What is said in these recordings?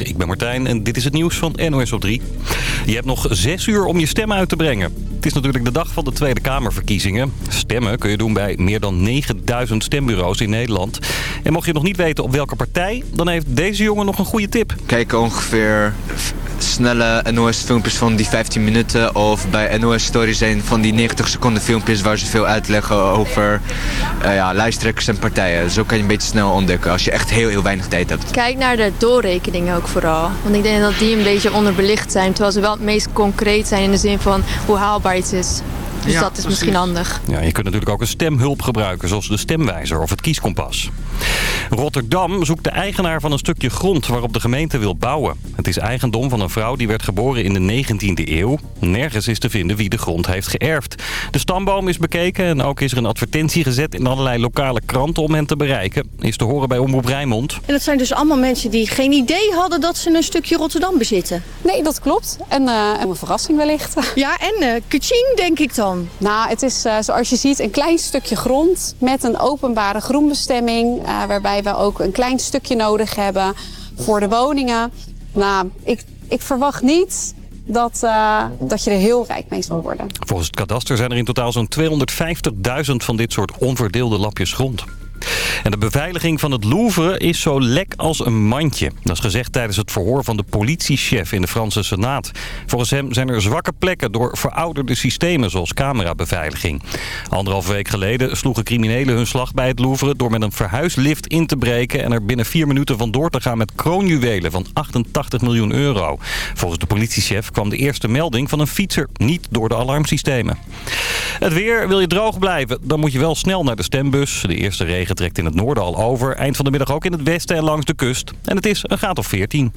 Ik ben Martijn en dit is het nieuws van NOS op 3. Je hebt nog zes uur om je stem uit te brengen. Het is natuurlijk de dag van de Tweede Kamerverkiezingen. Stemmen kun je doen bij meer dan 9000 stembureaus in Nederland. En mocht je nog niet weten op welke partij, dan heeft deze jongen nog een goede tip. Kijk ongeveer snelle NOS-filmpjes van die 15 minuten. Of bij NOS Stories zijn van die 90 seconden filmpjes waar ze veel uitleggen over uh, ja, lijsttrekkers en partijen. Zo kan je een beetje snel ontdekken als je echt heel, heel weinig tijd hebt. Kijk naar de doorrekeningen ook vooral. Want ik denk dat die een beetje onderbelicht zijn. Terwijl ze wel het meest concreet zijn in de zin van hoe haalbaar iets is. Dus Ja, dat is precies. misschien handig. Ja, je kunt natuurlijk ook een stemhulp gebruiken, zoals de stemwijzer of het kieskompas. Rotterdam zoekt de eigenaar van een stukje grond waarop de gemeente wil bouwen. Het is eigendom van een vrouw die werd geboren in de 19e eeuw. Nergens is te vinden wie de grond heeft geërfd. De stamboom is bekeken en ook is er een advertentie gezet in allerlei lokale kranten om hen te bereiken. Is te horen bij Omroep Rijnmond. En dat zijn dus allemaal mensen die geen idee hadden dat ze een stukje Rotterdam bezitten. Nee, dat klopt. En eh, een verrassing wellicht. Ja, en eh kaching denk ik dan. Nou, het is eh, zoals je ziet een klein stukje grond met een openbare groenbestemming. eh, waarbij we ook een klein stukje nodig hebben voor de woningen. Nou, ik, ik verwacht niet dat, eh, dat je er heel rijk mee zal worden. Volgens het kadaster zijn er in totaal zo'n 250.000 van dit soort onverdeelde lapjes grond. En de beveiliging van het Louvre is zo lek als een mandje. Dat is gezegd tijdens het verhoor van de politiechef in de Franse Senaat. Volgens hem zijn er zwakke plekken door verouderde systemen zoals camerabeveiliging. Anderhalve week geleden sloegen criminelen hun slag bij het Louvre... door met een verhuislift in te breken en er binnen vier minuten vandoor te gaan... met kroonjuwelen van 88 miljoen euro. Volgens de politiechef kwam de eerste melding van een fietser... niet door de alarmsystemen. Het weer, wil je droog blijven, dan moet je wel snel naar de stembus. De eerste regen trekt in het noorden al over. Eind van de middag ook in het westen en langs de kust. En het is een graad of 14.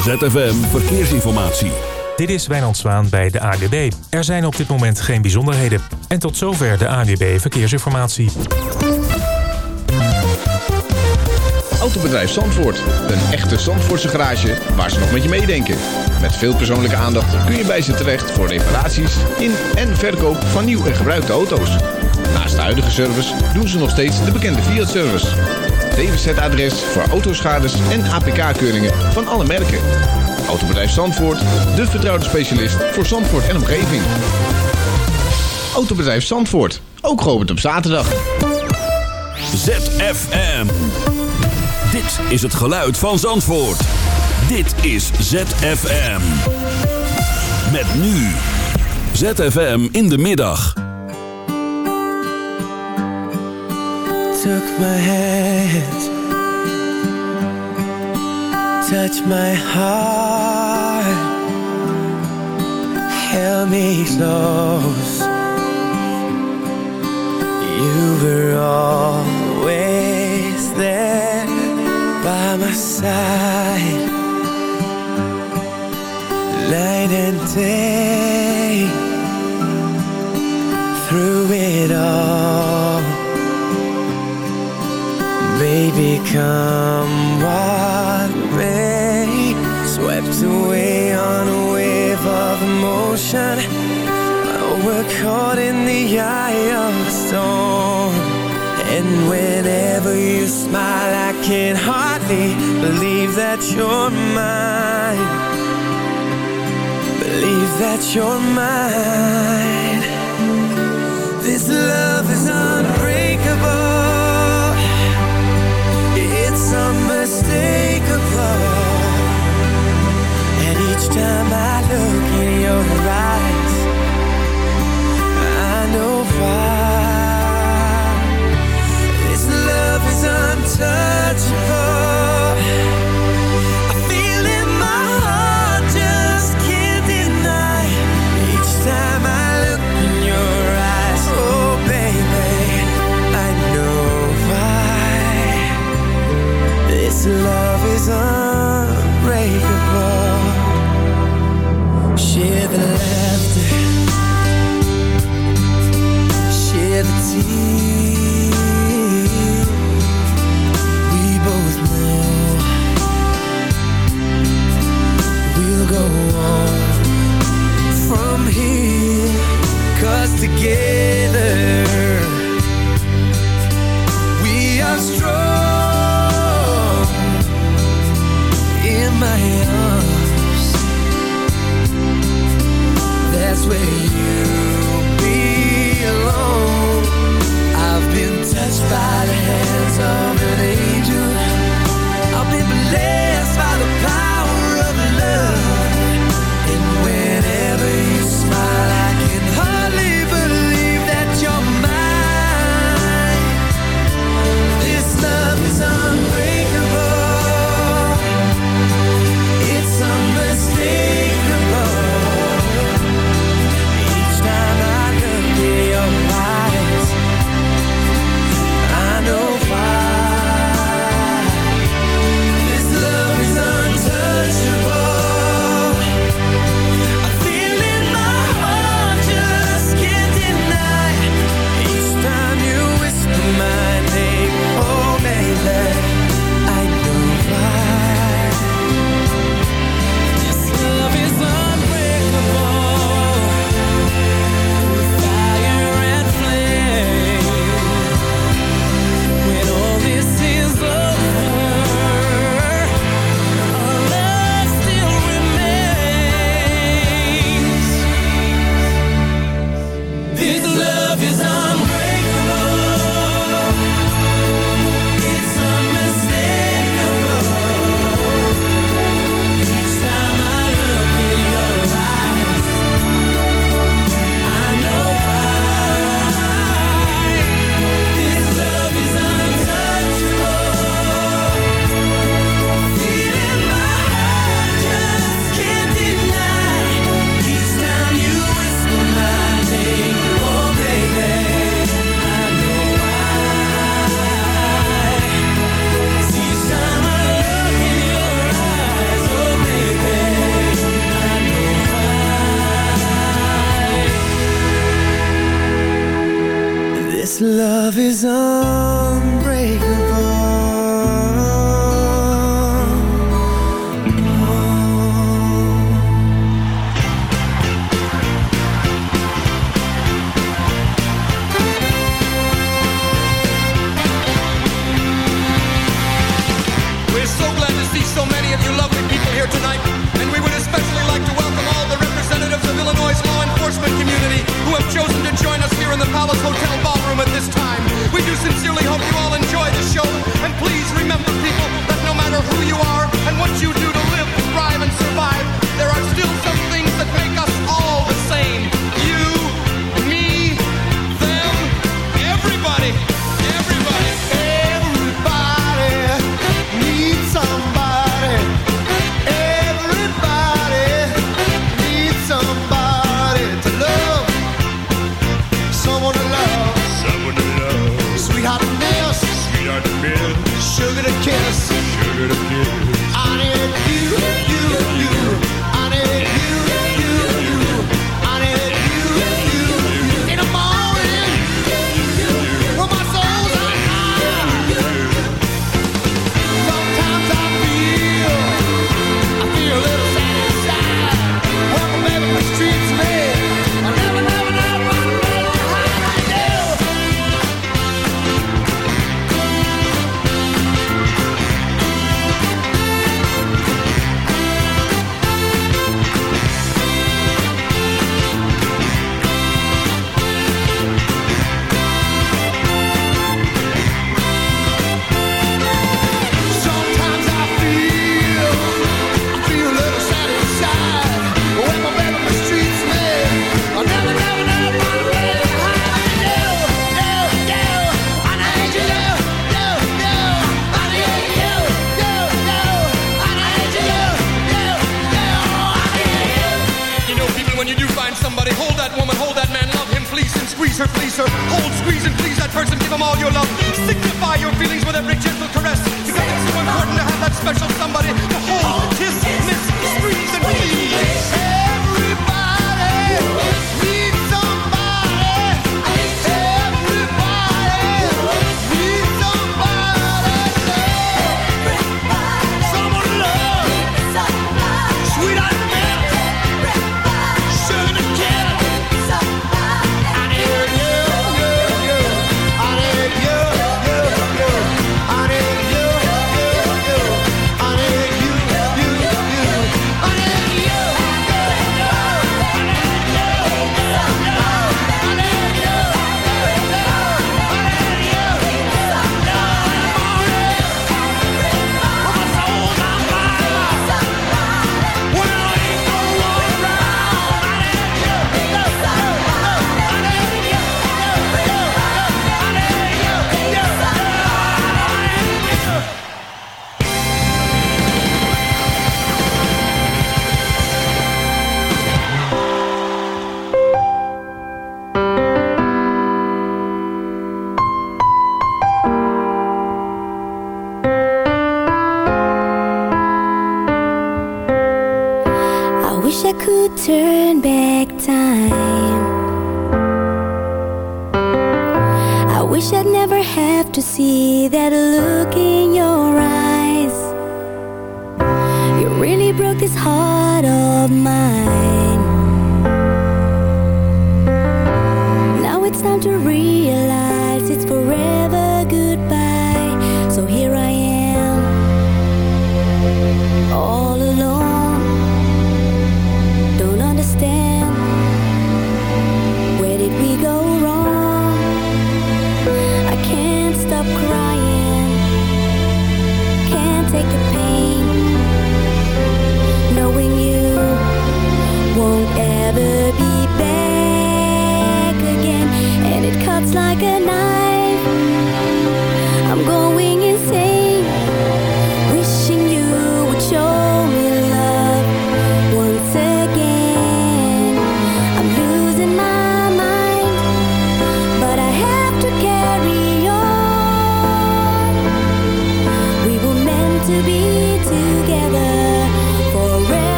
ZFM Verkeersinformatie. Dit is Wijnand Zwaan bij de ANWB. Er zijn op dit moment geen bijzonderheden. En tot zover de ANWB Verkeersinformatie. Autobedrijf Zandvoort. Een echte Zandvoortse garage waar ze nog met je meedenken. Met veel persoonlijke aandacht kun je bij ze terecht voor reparaties in en verkoop van nieuw en gebruikte auto's. Naast de huidige service doen ze nog steeds de bekende Fiat-service. DWZ-adres voor autoschades en APK-keuringen van alle merken. Autobedrijf Zandvoort, de vertrouwde specialist voor Zandvoort en omgeving. Autobedrijf Zandvoort, ook geopend op zaterdag. ZFM. Dit is het geluid van Zandvoort. Dit is ZFM. Met nu. ZFM in de middag. Took my hand, touched my heart, held me close. You were always there by my side, night and day, through it all. Baby, come what may Swept away on a wave of emotion. We're caught in the eye of the storm. And whenever you smile I can hardly believe that you're mine. Believe that you're mine. This love is unbreakable time I look in your eyes I know why. This love is untouchable together. We are strong In my arms. That's where you belong. I've been touched by the hands of person, please that person, give them all your love. Signify your feelings with every gentle caress. Because it's so important to have that special somebody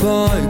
boy.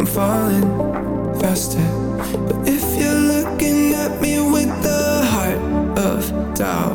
I'm falling faster. But if you're looking at me with the heart of doubt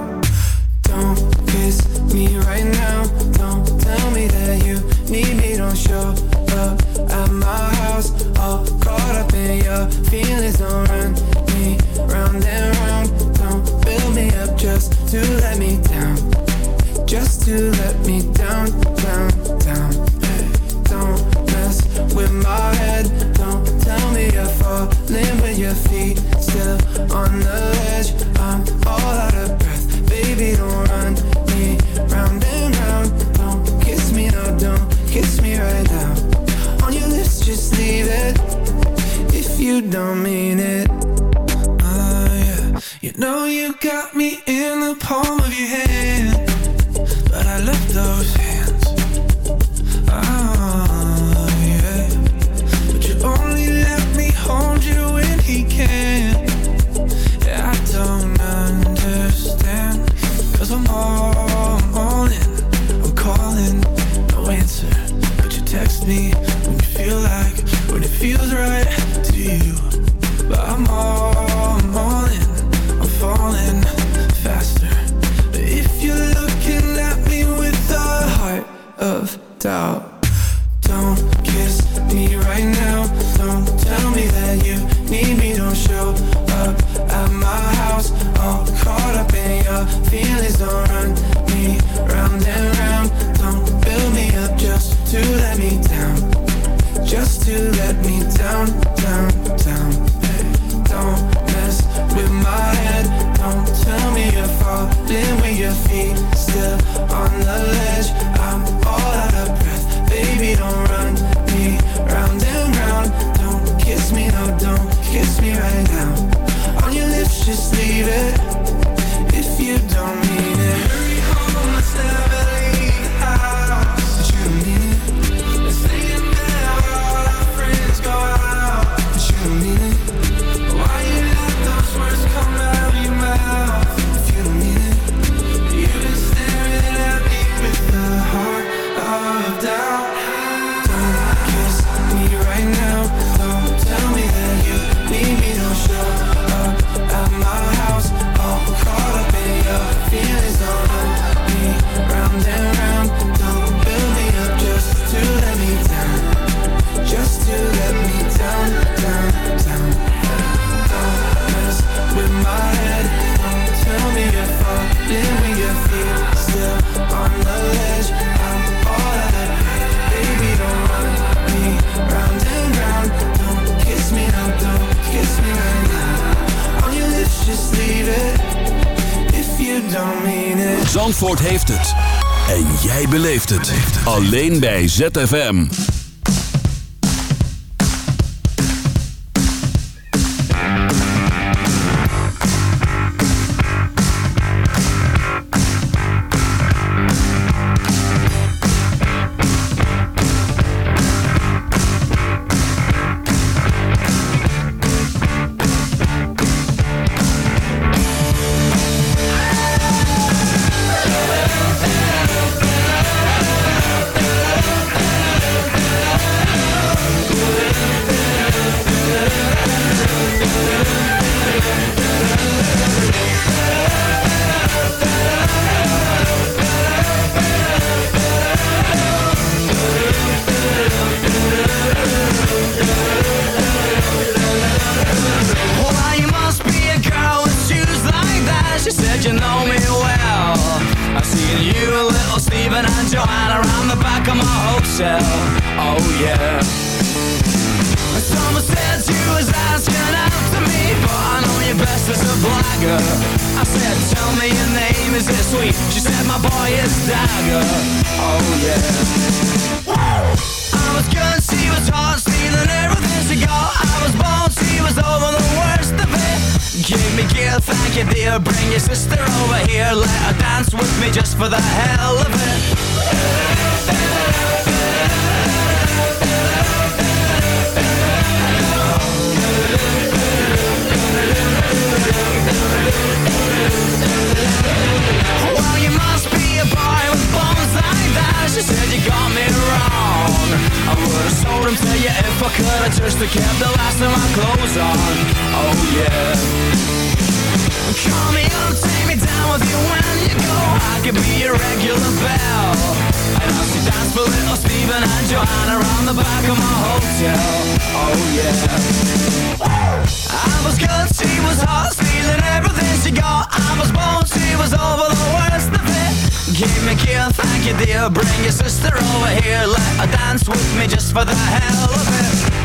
Alleen bij ZFM. Call me up, take me down with you when you go. I could be your regular bell. I as we dance for little Stephen and Joanna around the back of my hotel. Oh yeah. I was good, she was hot, stealing everything she got. I was born, she was over the worst of it. Give me a kiss, thank you dear. Bring your sister over here, let her dance with me just for the hell of it.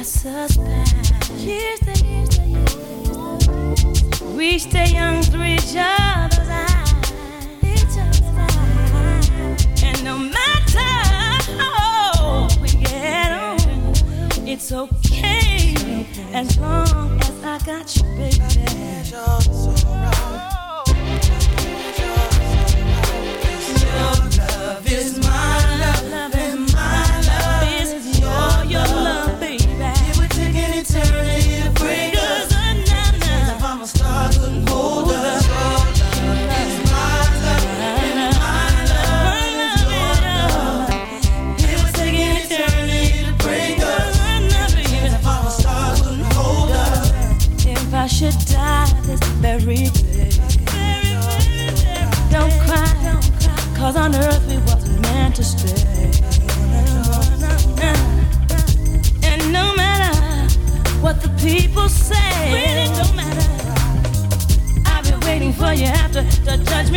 Years, the we stay young through each other's eyes. Each other's eyes. And no matter how we get on, it's okay as long as I got you, baby. The judge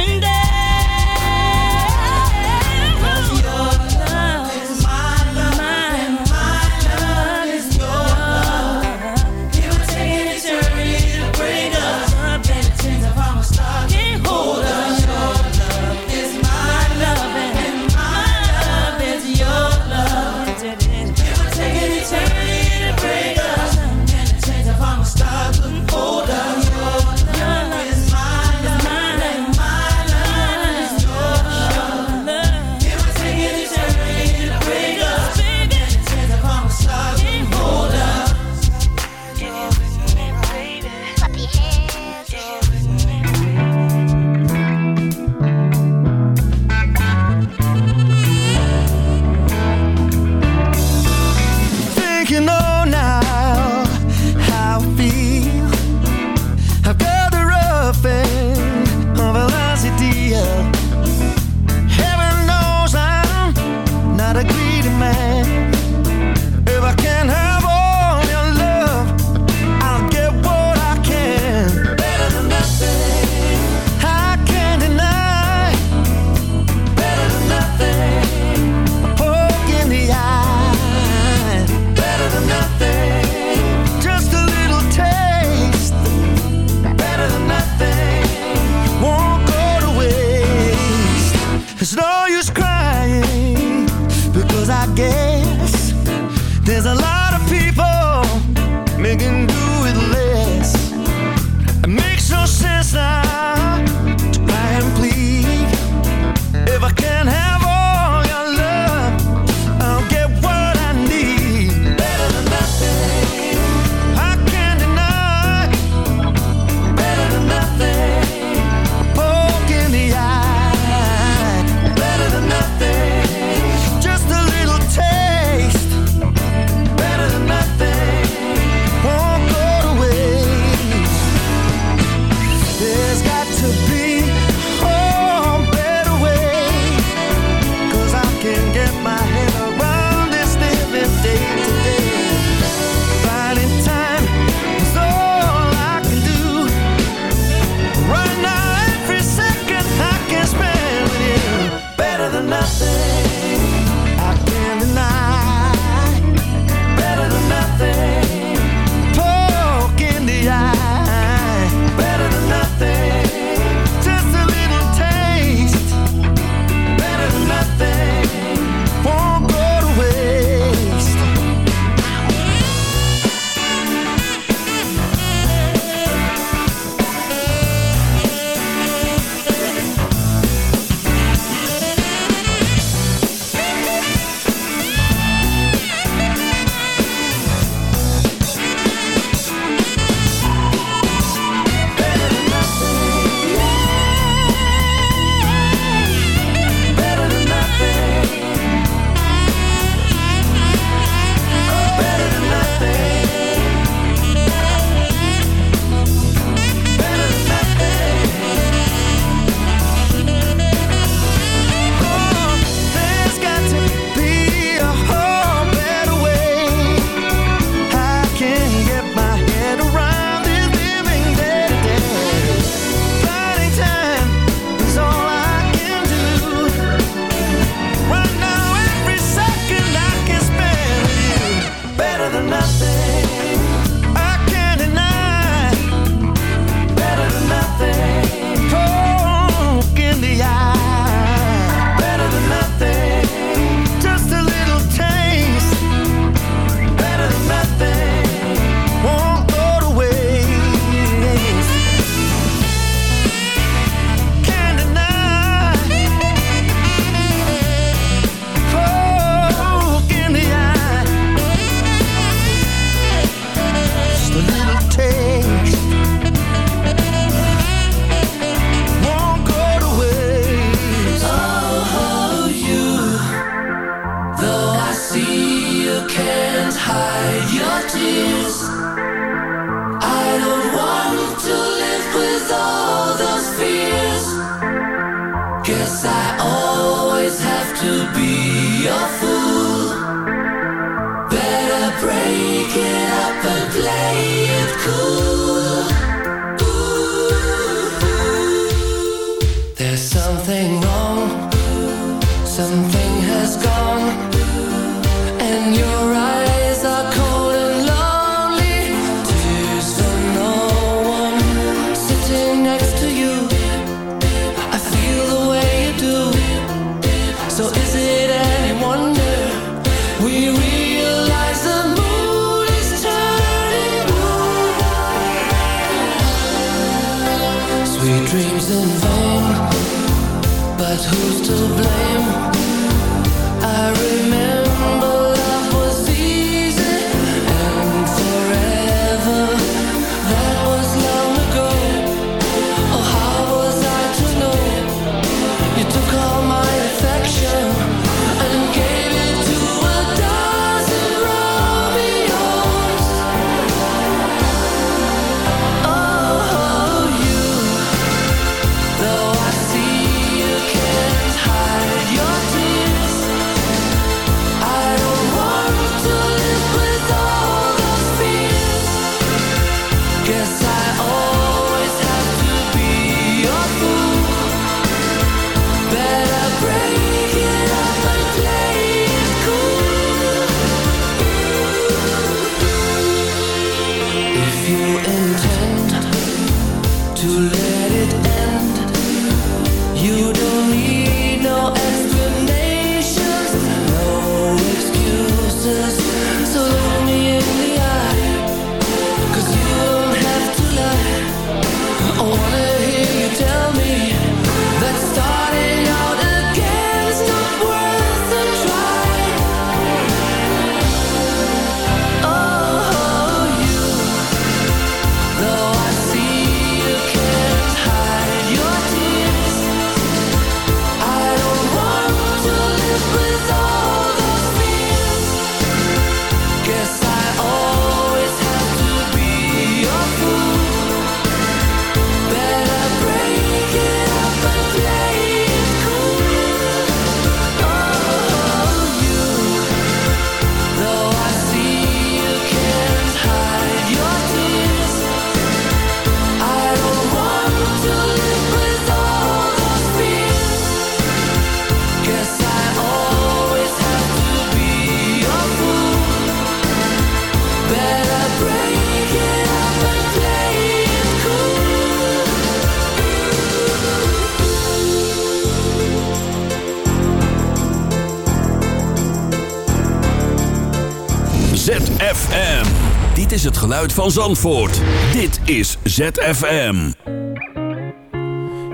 geluid van Zandvoort. Dit is ZFM.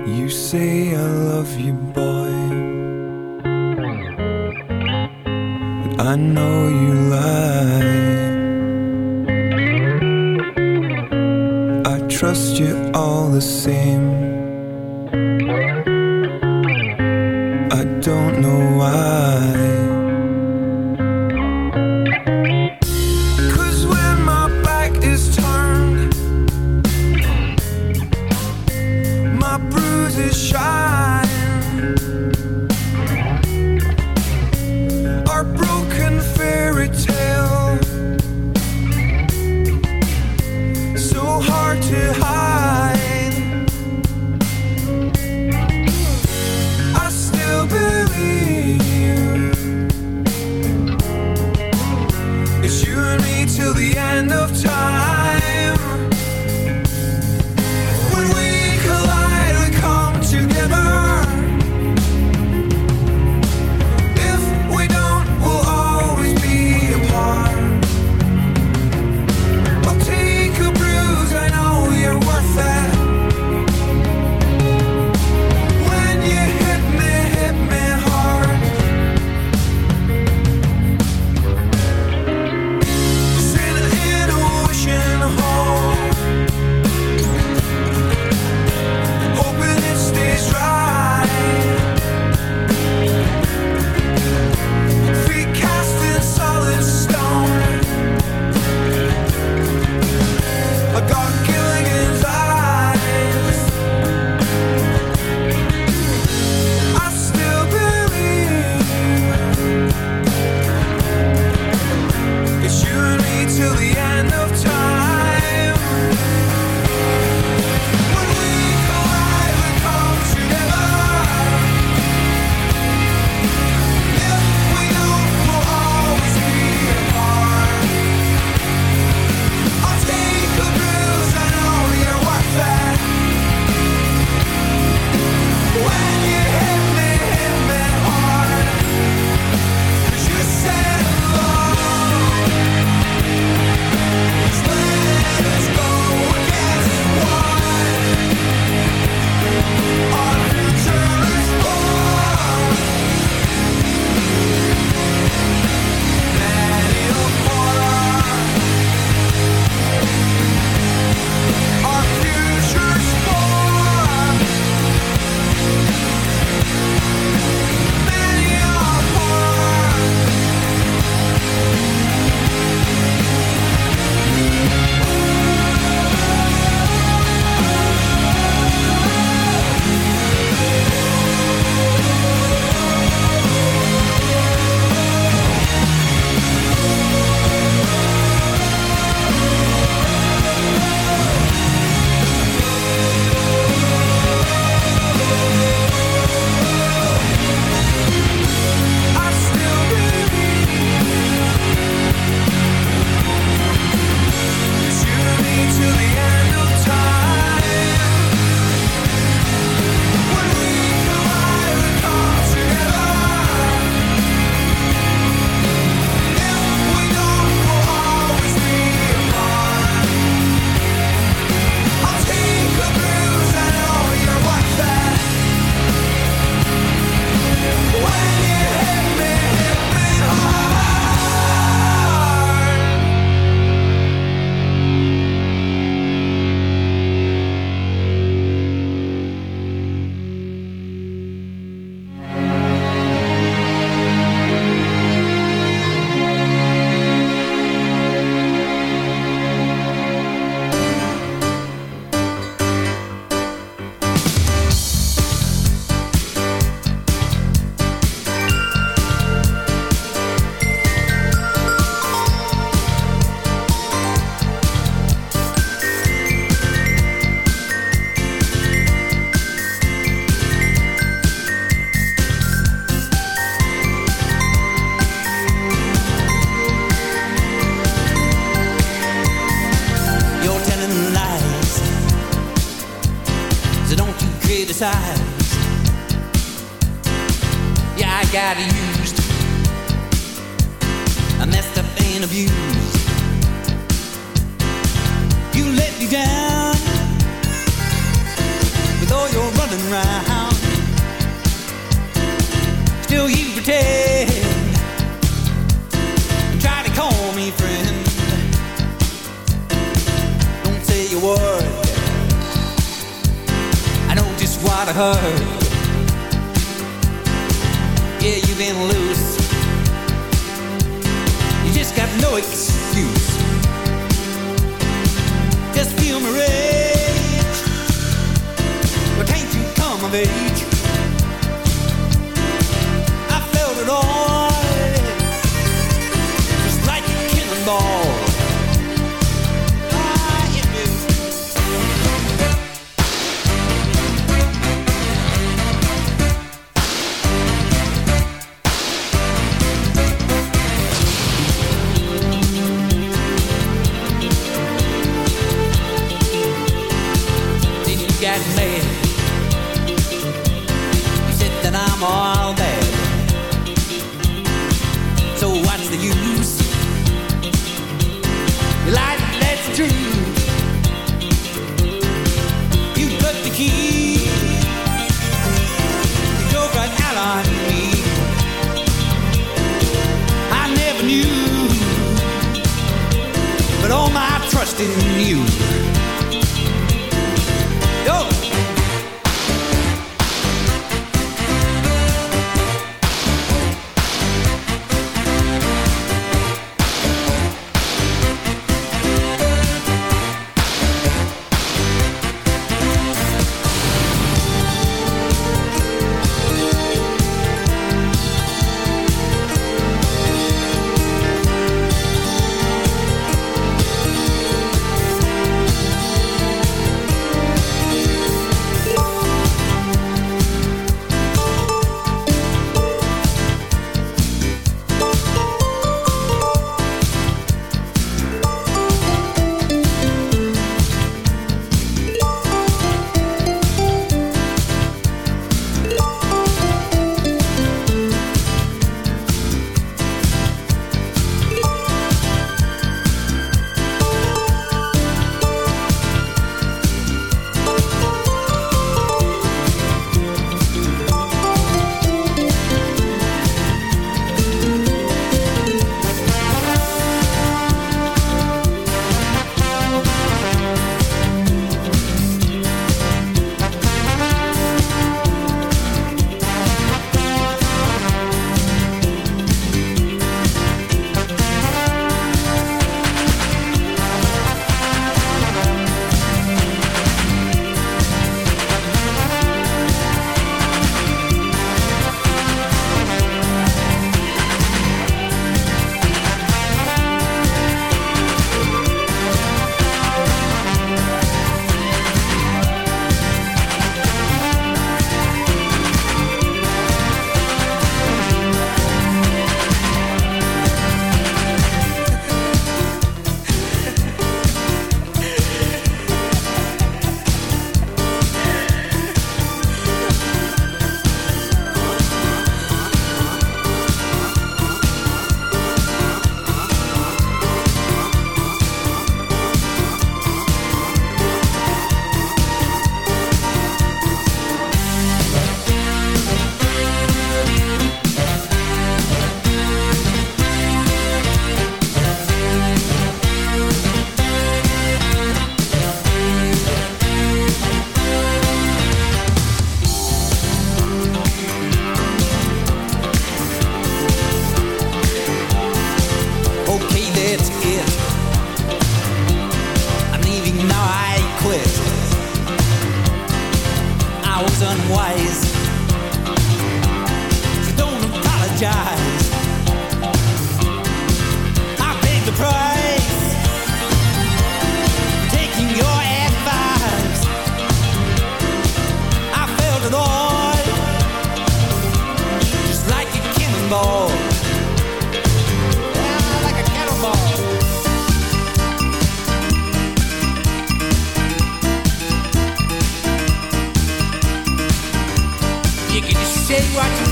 You say I love you, boy. But I know you lie. I trust you all the same. I don't know why.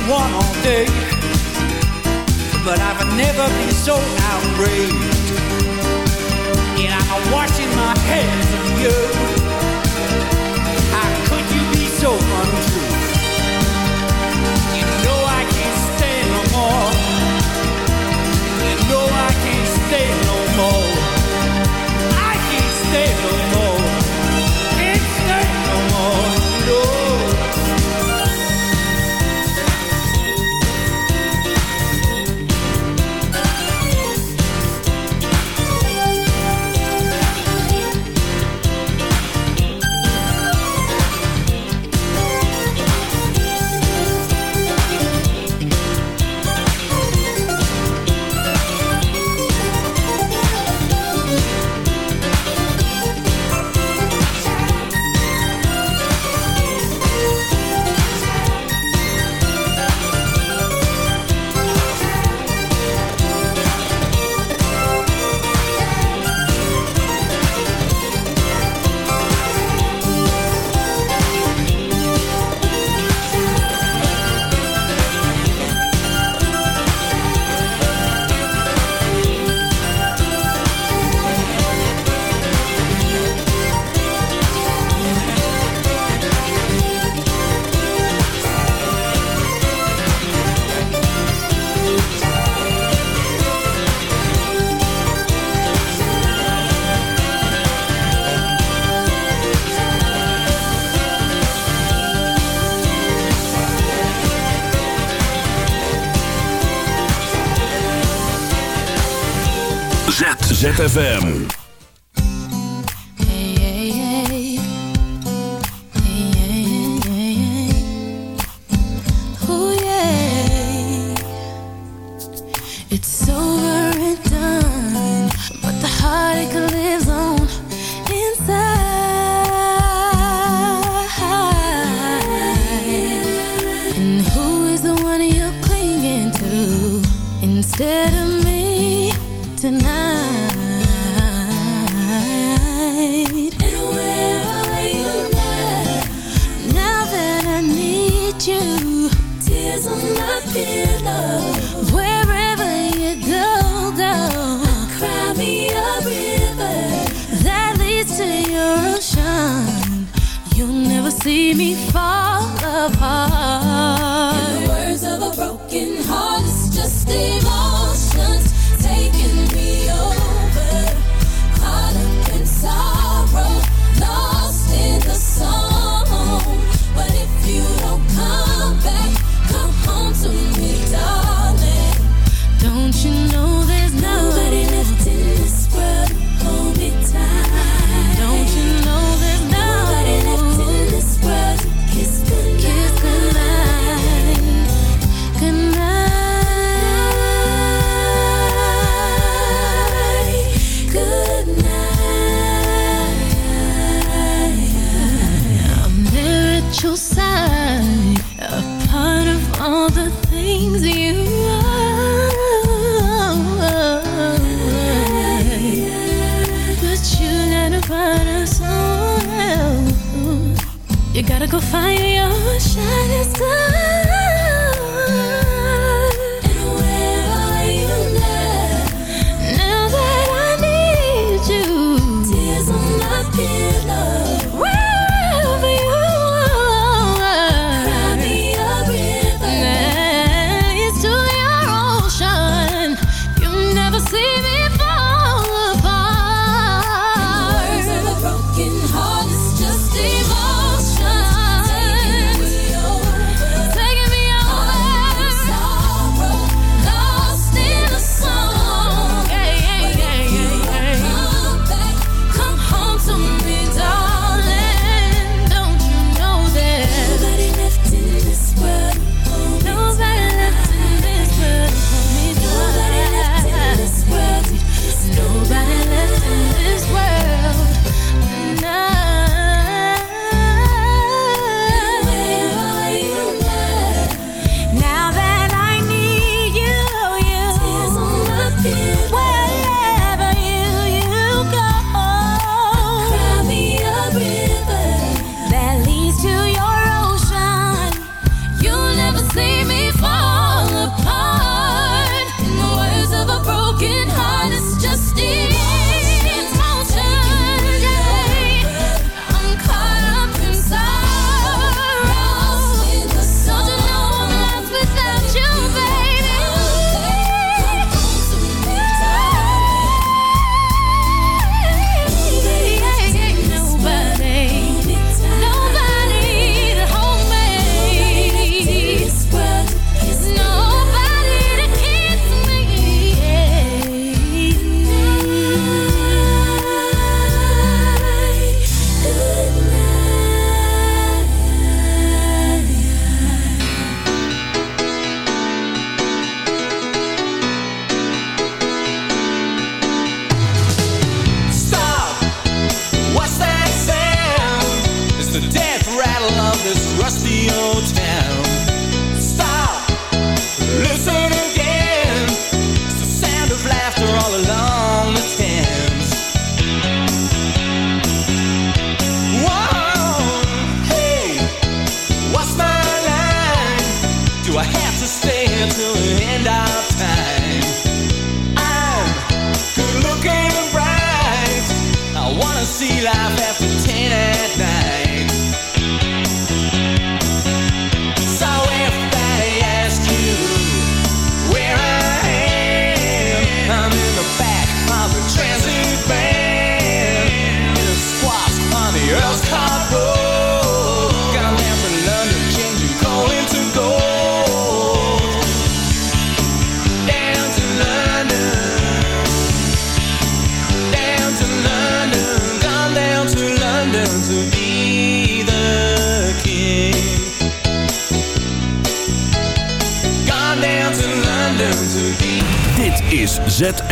one all day. But I've never been so outraged. And I'm washing my hands of you. ZFM. Find your shining